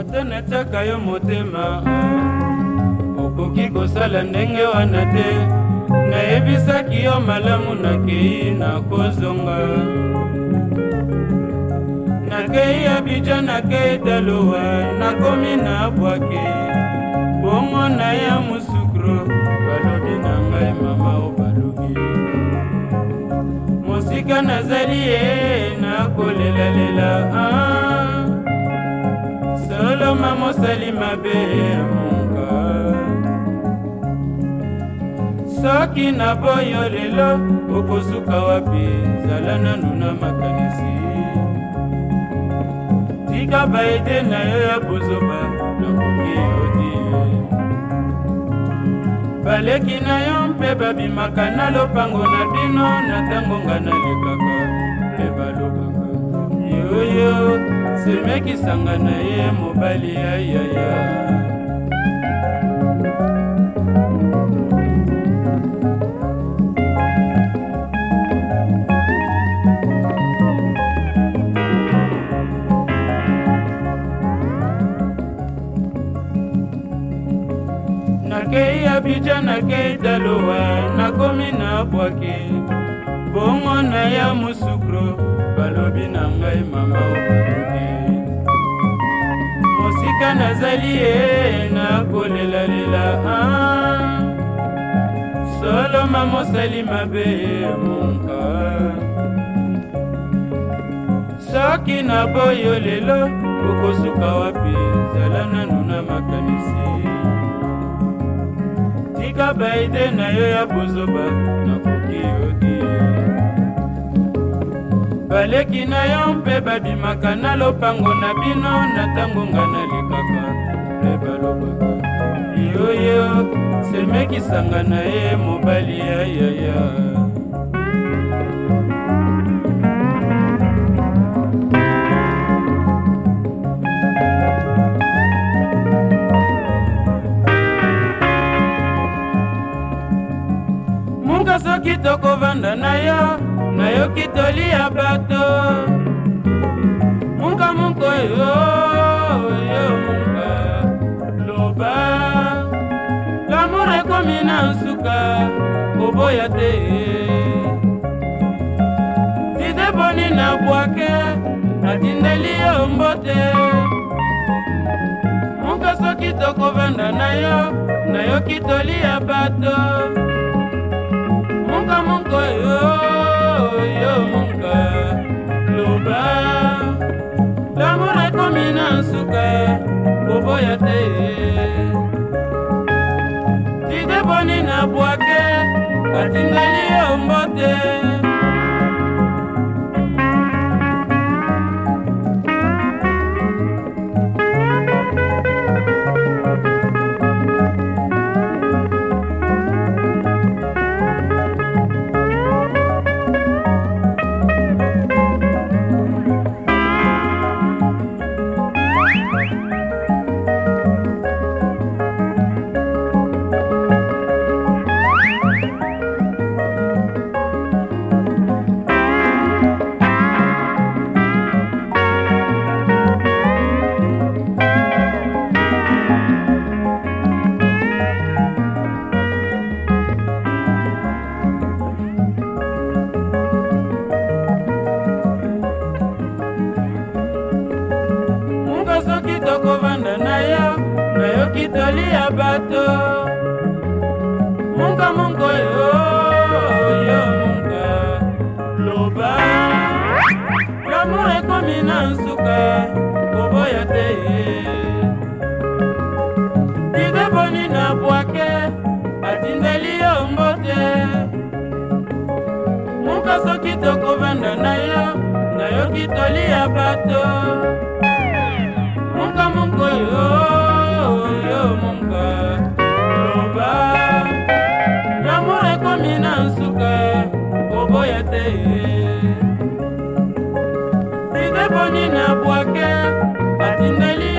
ata nataka yo motema oh. okoki kosala ndenge wana te nayebisaki yo malamu nakei nakozonga nakei abidja nakei daluwa nakomi na bwake bongo na ya mosu soloma mosali mabe ya monga soki na boyo lelo okosuka wapi zala nanu na makanisi tika baete na yo ya bozoba nakoki yodie baleki na yo mpe babimaka na lopango na bino na ntango nga nalekaka mpe balobaka yoyo semekisanga na ye mobali ayaya nakei abidja nakei dalowa nakomi na bwake bongo na ya mosukro balobi na ngai mama okotoke mosika nazali ye nakolelalela ah. soloma mosali mabe monka soki naboyo lelo okosuka wapi zala nanu na makanisi tika baide na yo ya bozoba nakoki yoki baleki na yo mpe babimaka na lopango na bino na ntango nga nalekaka mpe balobaka yoyo semekisanga na ye mobali ayaya ata soki tokovanda na yo nayoki tolia bato munka munko yo yo munka loba lamour ekomi na nsuka koboya te dide boni na bwake atindeli yo mbote munka soki tokovanda na yo nayoki tolia bato monko yo yo monka loba lamour ekomi na nsuka koboya te dide boni na bwake batindeli yo mbote bitoli ya bato munga munga yo yo munga loba lamo ekomi na nsuka koboya te dideboni na bwake atindeli yo mbote munga soki tokovanda na yo nayoki toli ya bato ya te sideboni na bwake batindeli